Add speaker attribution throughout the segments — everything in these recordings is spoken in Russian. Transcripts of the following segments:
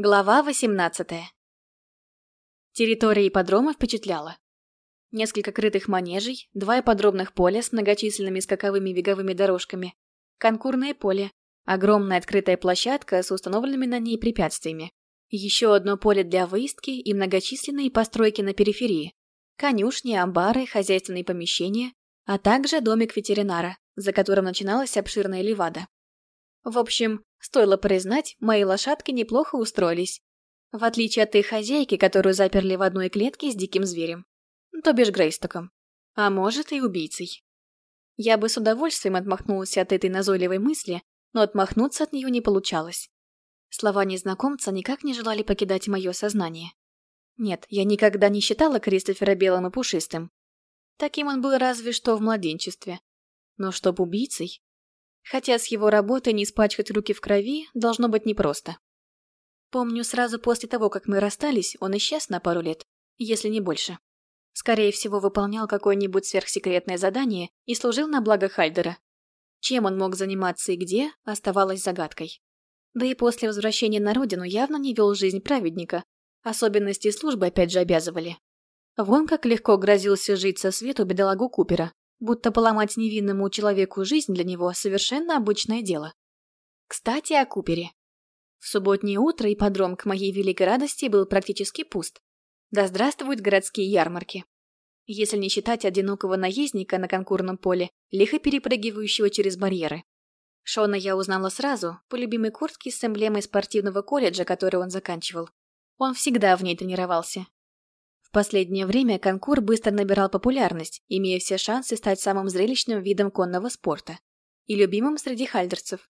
Speaker 1: Глава 18 Территория ипподрома впечатляла. Несколько крытых манежей, два подробных поля с многочисленными скаковыми беговыми дорожками, конкурное поле, огромная открытая площадка с установленными на ней препятствиями, еще одно поле для выездки и многочисленные постройки на периферии, конюшни, амбары, хозяйственные помещения, а также домик ветеринара, за которым начиналась обширная ливада. В общем, стоило признать, мои лошадки неплохо устроились. В отличие от их хозяйки, которую заперли в одной клетке с диким зверем. То бишь Грейстоком. А может и убийцей. Я бы с удовольствием отмахнулась от этой назойливой мысли, но отмахнуться от нее не получалось. Слова незнакомца никак не желали покидать мое сознание. Нет, я никогда не считала Кристофера белым и пушистым. Таким он был разве что в младенчестве. Но чтоб убийцей? Хотя с его работой не испачкать руки в крови должно быть непросто. Помню, сразу после того, как мы расстались, он исчез на пару лет, если не больше. Скорее всего, выполнял какое-нибудь сверхсекретное задание и служил на благо Хальдера. Чем он мог заниматься и где, оставалось загадкой. Да и после возвращения на родину явно не вел жизнь праведника. Особенности службы опять же обязывали. Вон как легко грозился жить со свету бедолагу Купера, будто поломать невинному человеку жизнь для него совершенно обычное дело. Кстати, о Купере. В субботнее утро ипподром к моей великой радости был практически пуст. Да здравствуют городские ярмарки. Если не считать одинокого наездника на конкурном поле, лихо перепрыгивающего через барьеры. Шона я узнала сразу, по любимой куртке с эмблемой спортивного колледжа, который он заканчивал. Он всегда в ней тренировался, в последнее время конкур быстро набирал популярность, имея все шансы стать самым зрелищным видом конного спорта. И любимым среди хальдерцев.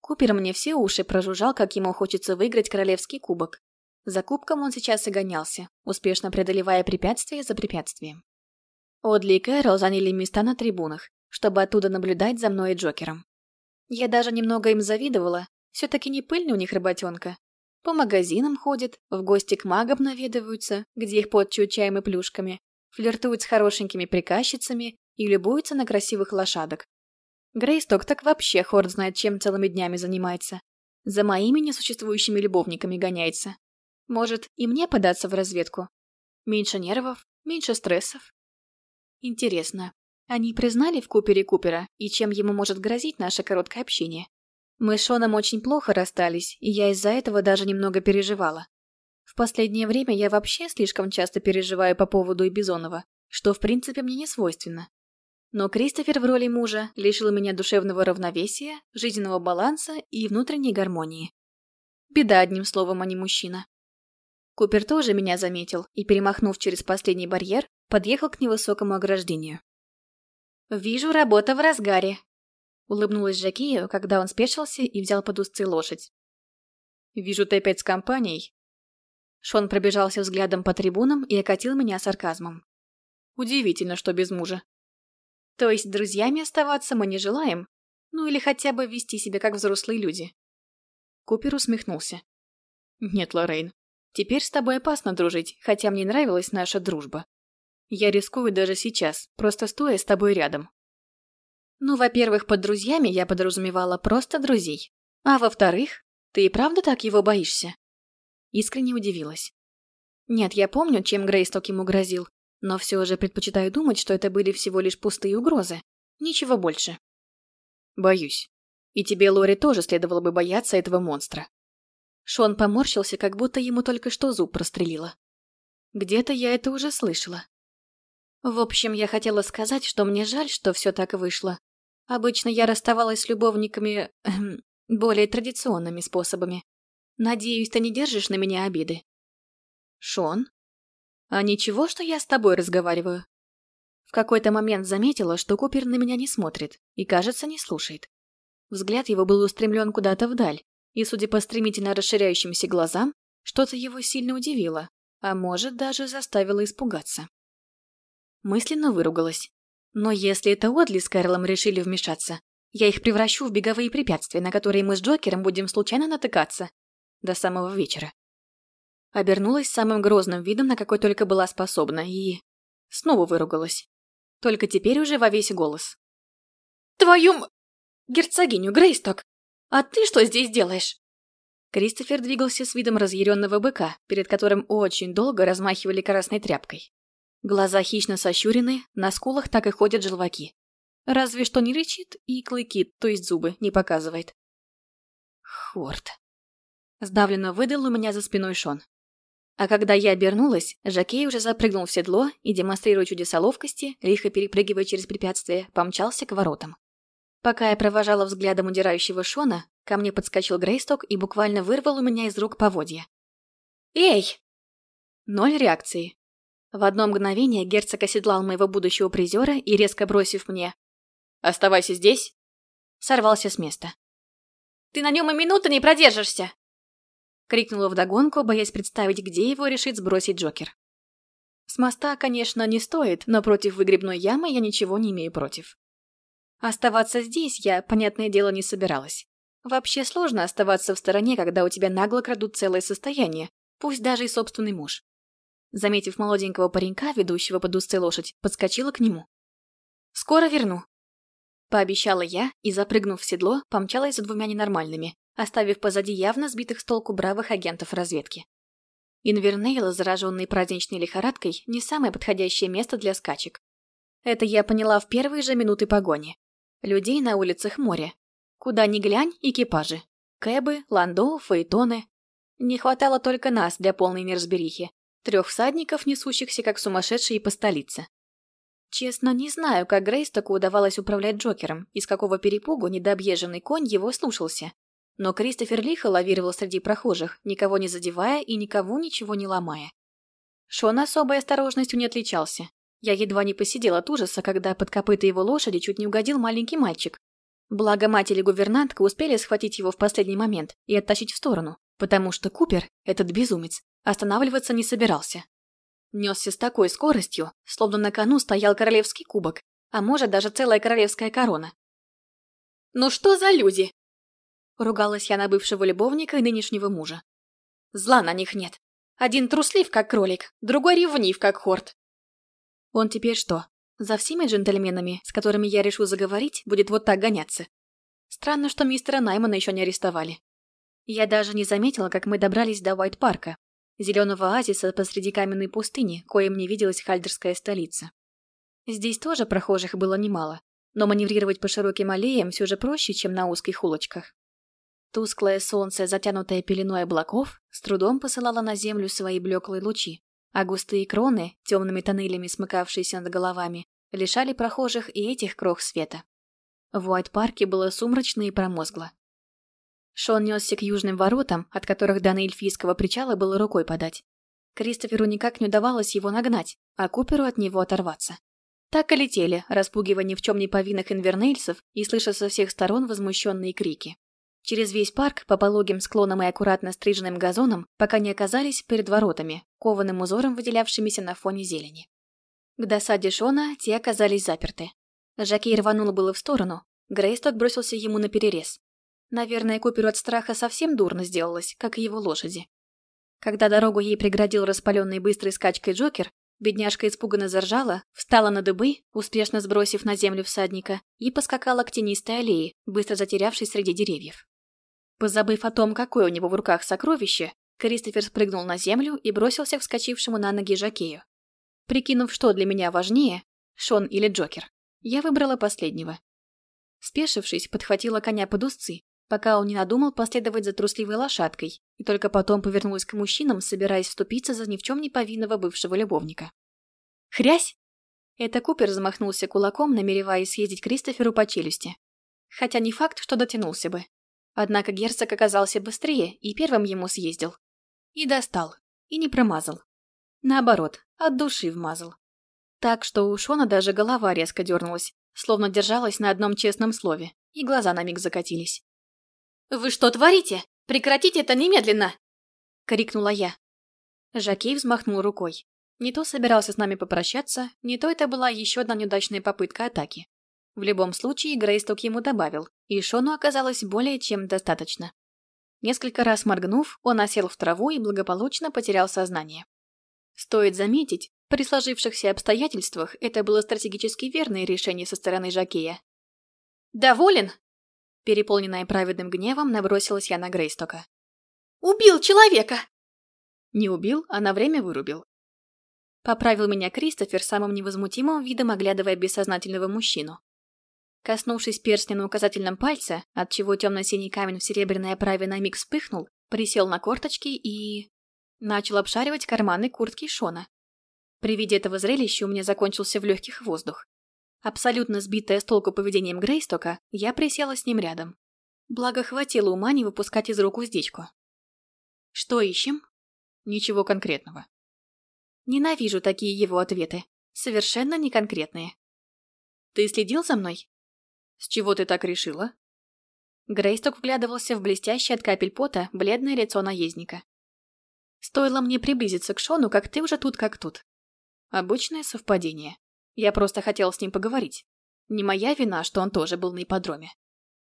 Speaker 1: Купер мне все уши прожужжал, как ему хочется выиграть королевский кубок. За кубком он сейчас и гонялся, успешно преодолевая препятствие за препятствием. Одли и Кэрол заняли места на трибунах, чтобы оттуда наблюдать за мной и Джокером. Я даже немного им завидовала, все-таки не пыльный у них работенка, по магазинам ходят, в гости к магам наведываются, где их подчуют чаем и плюшками, флиртуют с хорошенькими приказчицами и любуются на красивых лошадок. Грейсток так вообще хорд знает, чем целыми днями занимается. За моими несуществующими любовниками гоняется. Может, и мне податься в разведку? Меньше нервов, меньше стрессов. Интересно, они признали в Купере Купера и чем ему может грозить наше короткое общение? Мы с Шоном очень плохо расстались, и я из-за этого даже немного переживала. В последнее время я вообще слишком часто переживаю по поводу и что в принципе мне не свойственно. Но Кристофер в роли мужа лишил меня душевного равновесия, жизненного баланса и внутренней гармонии. Беда, одним словом, а не мужчина. Купер тоже меня заметил и, перемахнув через последний барьер, подъехал к невысокому ограждению. «Вижу, работа в разгаре», Улыбнулась Жакею, когда он спешился и взял под узцы лошадь. «Вижу, ты опять с компанией». Шон пробежался взглядом по трибунам и окатил меня сарказмом. «Удивительно, что без мужа». «То есть друзьями оставаться мы не желаем? Ну или хотя бы вести себя как взрослые люди?» Купер усмехнулся. «Нет, Лоррейн, теперь с тобой опасно дружить, хотя мне нравилась наша дружба. Я рискую даже сейчас, просто стоя с тобой рядом. Ну, во-первых, под друзьями я подразумевала просто друзей. А во-вторых, ты и правда так его боишься? Искренне удивилась. Нет, я помню, чем Грейсток ему грозил, но все же предпочитаю думать, что это были всего лишь пустые угрозы. Ничего больше. Боюсь. И тебе, Лори, тоже следовало бы бояться этого монстра. Шон поморщился, как будто ему только что зуб прострелило. Где-то я это уже слышала. В общем, я хотела сказать, что мне жаль, что все так вышло. Обычно я расставалась с любовниками эм, более традиционными способами. Надеюсь, ты не держишь на меня обиды. Шон? А ничего, что я с тобой разговариваю? В какой-то момент заметила, что Купер на меня не смотрит и, кажется, не слушает. Взгляд его был устремлен куда-то вдаль, и, судя по стремительно расширяющимся глазам, что-то его сильно удивило, а может, даже заставило испугаться. Мысленно выругалась. Но если это Одли с Кэролом решили вмешаться, я их превращу в беговые препятствия, на которые мы с Джокером будем случайно натыкаться. До самого вечера. Обернулась самым грозным видом, на какой только была способна, и... Снова выругалась. Только теперь уже во весь голос. «Твою м... герцогиню Грейсток! А ты что здесь делаешь?» Кристофер двигался с видом разъяренного быка, перед которым очень долго размахивали красной тряпкой. Глаза хищно сощурены, на скулах так и ходят желваки. Разве что не рычит и клыки, то есть зубы, не показывает. Хорт. Сдавленно выдал у меня за спиной Шон. А когда я обернулась, Жакей уже запрыгнул в седло и, демонстрируя чудеса ловкости, лихо перепрыгивая через препятствие, помчался к воротам. Пока я провожала взглядом удирающего Шона, ко мне подскочил Грейсток и буквально вырвал у меня из рук поводья. «Эй!» Ноль реакции. В одно мгновение герцог оседлал моего будущего призера и, резко бросив мне «Оставайся здесь», сорвался с места. «Ты на нем и минуты не продержишься!» Крикнула вдогонку, боясь представить, где его решит сбросить Джокер. С моста, конечно, не стоит, но против выгребной ямы я ничего не имею против. Оставаться здесь я, понятное дело, не собиралась. Вообще сложно оставаться в стороне, когда у тебя нагло крадут целое состояние, пусть даже и собственный муж. Заметив молоденького паренька, ведущего под узцы лошадь, подскочила к нему. «Скоро верну», — пообещала я и, запрыгнув в седло, помчалась за двумя ненормальными, оставив позади явно сбитых с толку бравых агентов разведки. Инвернейл, зараженный праздничной лихорадкой, не самое подходящее место для скачек. Это я поняла в первые же минуты погони. Людей на улицах море. Куда ни глянь, экипажи. Кэбы, ландо, фаэтоны. Не хватало только нас для полной неразберихи. Трех всадников, несущихся как сумасшедшие по столице. Честно, не знаю, как Грейстоку удавалось управлять Джокером, и с какого перепугу недообъезженный конь его слушался. Но Кристофер лихо лавировал среди прохожих, никого не задевая и никого ничего не ломая. Шон особой осторожностью не отличался. Я едва не посидел от ужаса, когда под копыта его лошади чуть не угодил маленький мальчик. Благо мать или гувернантка успели схватить его в последний момент и оттащить в сторону, потому что Купер, этот безумец, останавливаться не собирался. Несся с такой скоростью, словно на кону стоял королевский кубок, а может даже целая королевская корона. «Ну что за люди?» Ругалась я на бывшего любовника и нынешнего мужа. Зла на них нет. Один труслив, как кролик, другой ревнив, как хорт. Он теперь что, за всеми джентльменами, с которыми я решу заговорить, будет вот так гоняться? Странно, что мистера Наймана еще не арестовали. Я даже не заметила, как мы добрались до Уайт-парка, зеленого оазиса посреди каменной пустыни, коим не виделась хальдерская столица. Здесь тоже прохожих было немало, но маневрировать по широким аллеям все же проще, чем на узких улочках. Тусклое солнце, затянутое пеленой облаков, с трудом посылало на землю свои блеклые лучи, а густые кроны, темными тоннелями смыкавшиеся над головами, лишали прохожих и этих крох света. В Уайт-парке было сумрачно и промозгло. Шон несся к южным воротам, от которых до Нейльфийского причала было рукой подать. Кристоферу никак не удавалось его нагнать, а Куперу от него оторваться. Так и летели, распугивая ни в чем не повинных инвернельсов и слыша со всех сторон возмущенные крики. Через весь парк, по пологим склонам и аккуратно стриженным газонам, пока не оказались перед воротами, кованым узором выделявшимися на фоне зелени. К досаде Шона те оказались заперты. Жакей рванул было в сторону, Грейсток бросился ему на перерез. Наверное, Куперу от страха совсем дурно сделалось, как и его лошади. Когда дорогу ей преградил распаленный быстрой скачкой Джокер, бедняжка испуганно заржала, встала на дыбы, успешно сбросив на землю всадника, и поскакала к тенистой аллее, быстро затерявшись среди деревьев. Позабыв о том, какое у него в руках сокровище, Кристофер спрыгнул на землю и бросился к вскочившему на ноги Жакею. Прикинув, что для меня важнее, Шон или Джокер, я выбрала последнего. Спешившись, подхватила коня под узцы, пока он не надумал последовать за трусливой лошадкой, и только потом повернулась к мужчинам, собираясь вступиться за ни в чем не повинного бывшего любовника. «Хрясь!» Это Купер замахнулся кулаком, намереваясь съездить Кристоферу по челюсти. Хотя не факт, что дотянулся бы. Однако герцог оказался быстрее и первым ему съездил. И достал. И не промазал. Наоборот, от души вмазал. Так что у Шона даже голова резко дернулась, словно держалась на одном честном слове, и глаза на миг закатились. «Вы что творите? Прекратите это немедленно!» — крикнула я. Жакей взмахнул рукой. Не то собирался с нами попрощаться, не то это была еще одна неудачная попытка атаки. В любом случае, Грейсток ему добавил, и Шону оказалось более чем достаточно. Несколько раз моргнув, он осел в траву и благополучно потерял сознание. Стоит заметить, при сложившихся обстоятельствах это было стратегически верное решение со стороны Жакея. «Доволен?» Переполненная праведным гневом, набросилась я на Грейстока. Убил человека!» Не убил, а на время вырубил. Поправил меня Кристофер самым невозмутимым видом, оглядывая бессознательного мужчину. Коснувшись перстня на указательном пальце, отчего темно-синий камень в серебряной оправе на миг вспыхнул, присел на корточки и... начал обшаривать карманы куртки Шона. При виде этого зрелища у меня закончился в легких воздух. Абсолютно сбитая с толку поведением Грейстока, я присела с ним рядом. Благо хватило ума не выпускать из рук уздечку. «Что ищем?» «Ничего конкретного». Ненавижу такие его ответы. Совершенно неконкретные. «Ты следил за мной?» «С чего ты так решила?» Грейсток вглядывался в блестящее от капель пота бледное лицо наездника. «Стоило мне приблизиться к Шону, как ты уже тут как тут». Обычное совпадение. Я просто хотел с ним поговорить. Не моя вина, что он тоже был на ипподроме.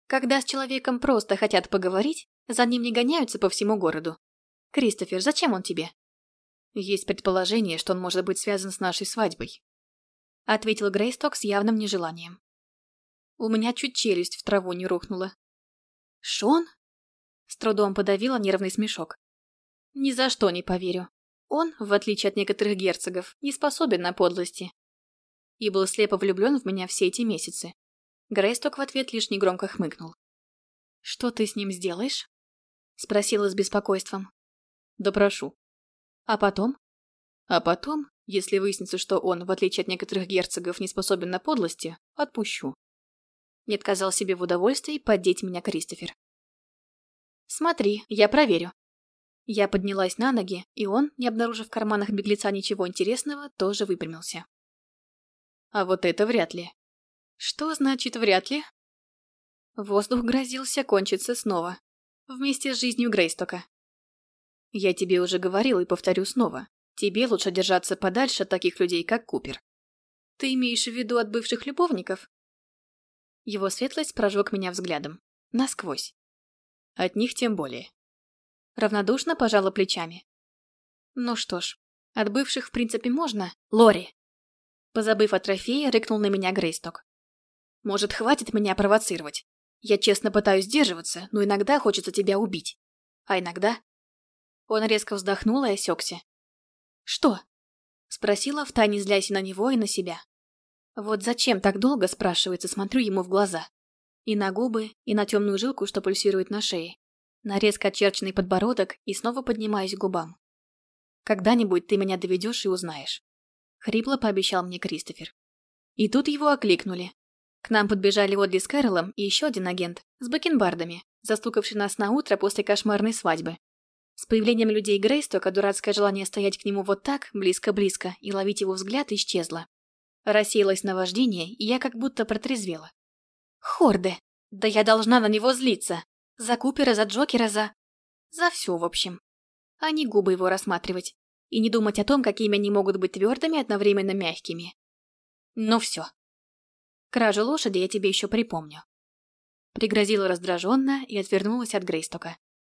Speaker 1: Когда с человеком просто хотят поговорить, за ним не гоняются по всему городу. Кристофер, зачем он тебе? Есть предположение, что он может быть связан с нашей свадьбой. Ответил Грейсток с явным нежеланием. У меня чуть челюсть в траву не рухнула. «Шон?» С трудом подавила нервный смешок. «Ни за что не поверю. Он, в отличие от некоторых герцогов, не способен на подлости. И был слепо влюблен в меня все эти месяцы». Грейсток в ответ лишь негромко хмыкнул. «Что ты с ним сделаешь?» Спросила с беспокойством. «Допрошу». «А потом?» «А потом, если выяснится, что он, в отличие от некоторых герцогов, не способен на подлости, отпущу». Не отказал себе в удовольствии поддеть меня Кристофер. «Смотри, я проверю». Я поднялась на ноги, и он, не обнаружив в карманах беглеца ничего интересного, тоже выпрямился. А вот это вряд ли. Что значит «вряд ли»? Воздух грозился кончиться снова. Вместе с жизнью Грейстока. Я тебе уже говорил и повторю снова. Тебе лучше держаться подальше от таких людей, как Купер. Ты имеешь в виду от бывших любовников? Его светлость прожег меня взглядом. Насквозь. От них тем более. Равнодушно пожала плечами. Ну что ж, от бывших в принципе можно. Лори! Позабыв о трофее, рыкнул на меня Грейсток. Может, хватит меня провоцировать? Я честно пытаюсь сдерживаться, но иногда хочется тебя убить. А иногда... Он резко вздохнул и осекся. «Что?» Спросила, втайне злясь на него, и на себя. Вот зачем так долго, спрашивается, смотрю ему в глаза. И на губы, и на темную жилку, что пульсирует на шее. На резко очерченный подбородок и снова поднимаюсь к губам. «Когда-нибудь ты меня доведешь и узнаешь», — хрипло пообещал мне Кристофер. И тут его окликнули. К нам подбежали Одли с Кэролом и еще один агент, с бакенбардами, застукавший нас на утро после кошмарной свадьбы. С появлением людей Грейстока дурацкое желание стоять к нему вот так, близко-близко, и ловить его взгляд исчезло. Рассеялось наваждение, и я как будто протрезвела. Хорды! Да я должна на него злиться! За Купера, за Джокера, за... За все, в общем. А не губы его рассматривать. И не думать о том, какими они могут быть твердыми одновременно мягкими. Ну все. Кражу лошади я тебе еще припомню. Пригрозила раздраженно и отвернулась от Грейстока.